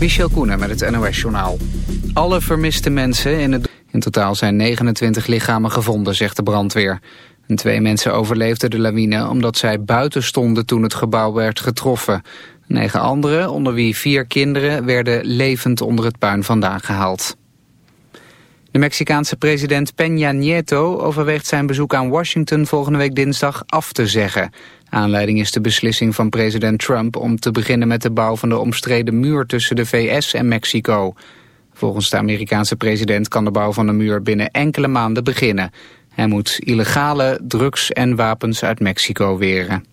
Michel Koenen met het NOS-journaal. Alle vermiste mensen in het... In totaal zijn 29 lichamen gevonden, zegt de brandweer. En twee mensen overleefden de lawine omdat zij buiten stonden toen het gebouw werd getroffen. Negen anderen, onder wie vier kinderen, werden levend onder het puin vandaan gehaald. De Mexicaanse president Peña Nieto overweegt zijn bezoek aan Washington volgende week dinsdag af te zeggen. Aanleiding is de beslissing van president Trump om te beginnen met de bouw van de omstreden muur tussen de VS en Mexico. Volgens de Amerikaanse president kan de bouw van de muur binnen enkele maanden beginnen. Hij moet illegale drugs en wapens uit Mexico weren.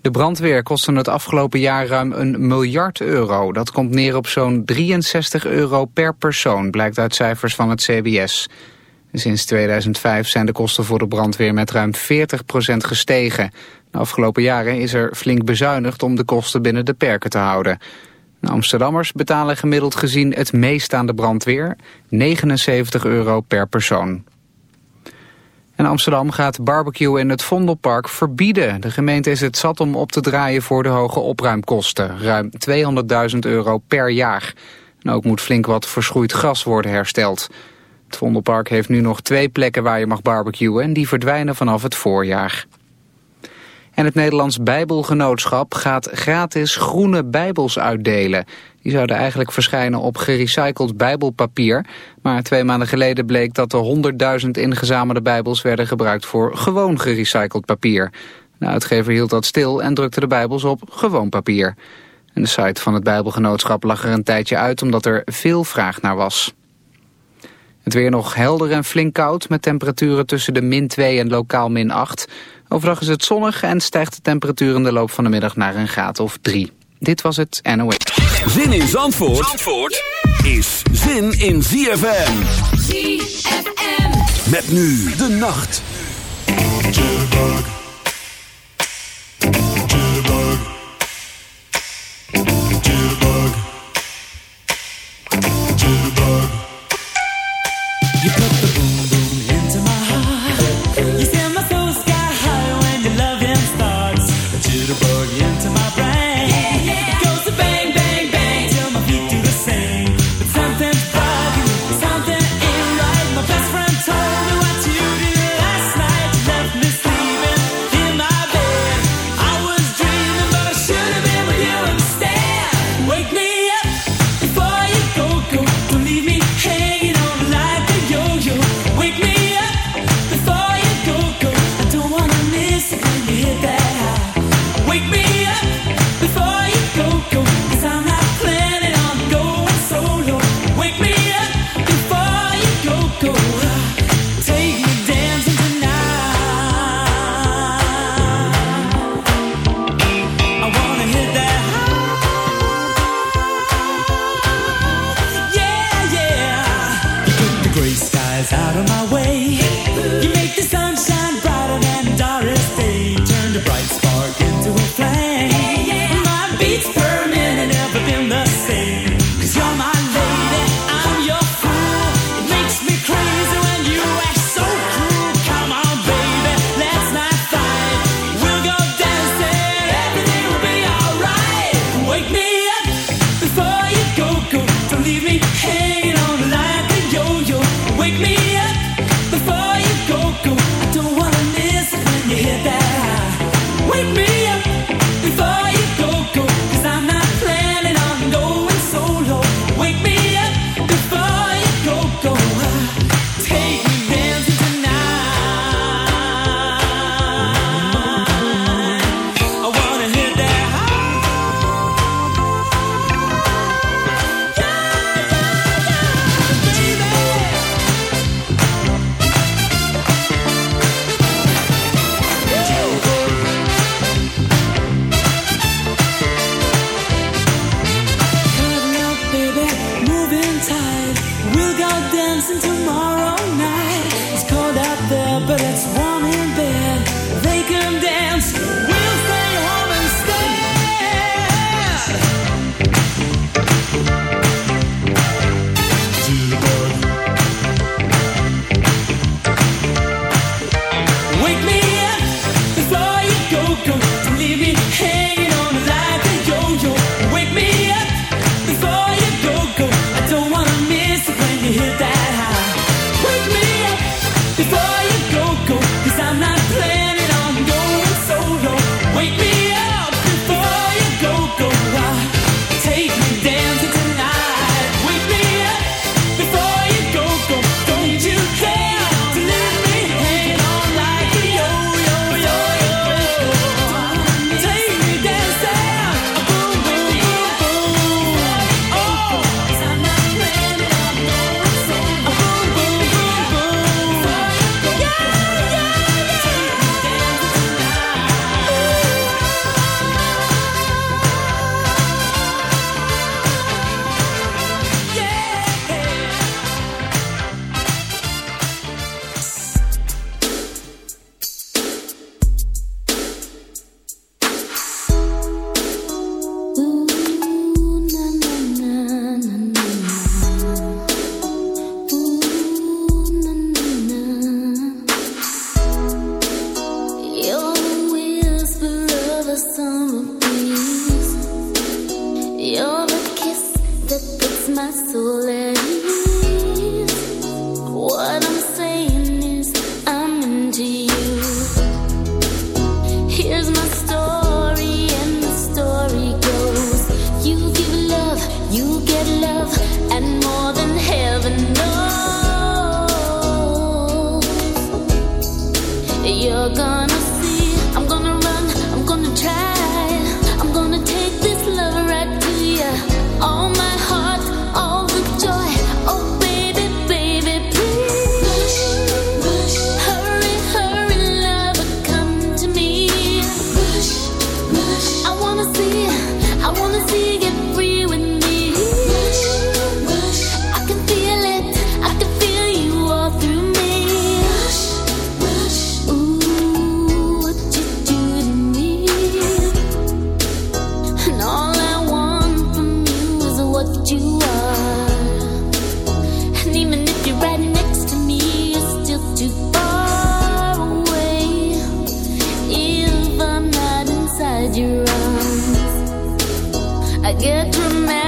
De brandweer kostte het afgelopen jaar ruim een miljard euro. Dat komt neer op zo'n 63 euro per persoon, blijkt uit cijfers van het CBS. Sinds 2005 zijn de kosten voor de brandweer met ruim 40% gestegen. De afgelopen jaren is er flink bezuinigd om de kosten binnen de perken te houden. De Amsterdammers betalen gemiddeld gezien het meest aan de brandweer, 79 euro per persoon. En Amsterdam gaat barbecue in het Vondelpark verbieden. De gemeente is het zat om op te draaien voor de hoge opruimkosten. Ruim 200.000 euro per jaar. Ook moet flink wat verschroeid gras worden hersteld. Het Vondelpark heeft nu nog twee plekken waar je mag barbecuen... en die verdwijnen vanaf het voorjaar. En het Nederlands Bijbelgenootschap gaat gratis groene bijbels uitdelen. Die zouden eigenlijk verschijnen op gerecycled bijbelpapier. Maar twee maanden geleden bleek dat er 100.000 ingezamelde bijbels werden gebruikt voor gewoon gerecycled papier. De uitgever hield dat stil en drukte de bijbels op gewoon papier. En de site van het Bijbelgenootschap lag er een tijdje uit omdat er veel vraag naar was. Het weer nog helder en flink koud met temperaturen tussen de min 2 en lokaal min 8. Overdag is het zonnig en stijgt de temperatuur in de loop van de middag naar een graad of 3. Dit was het NOS. Zin in Zandvoort, Zandvoort is zin in ZFM. ZFM. Met nu de nacht. leave me Tu descanso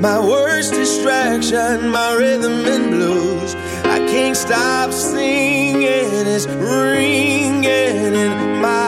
My worst distraction, my rhythm and blues. I can't stop singing. It's ringing in my